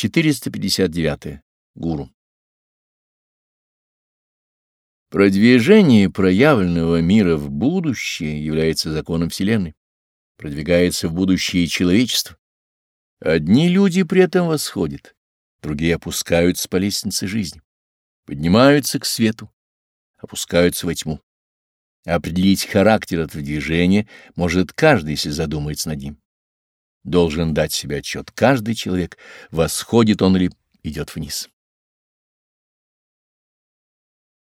459. Гуру. Продвижение проявленного мира в будущее является законом Вселенной. Продвигается в будущее человечество. Одни люди при этом восходят, другие опускаются по лестнице жизни, поднимаются к свету, опускаются во тьму. Определить характер этого движения может каждый, если задумается над ним. Должен дать себе отчет каждый человек, восходит он или идет вниз.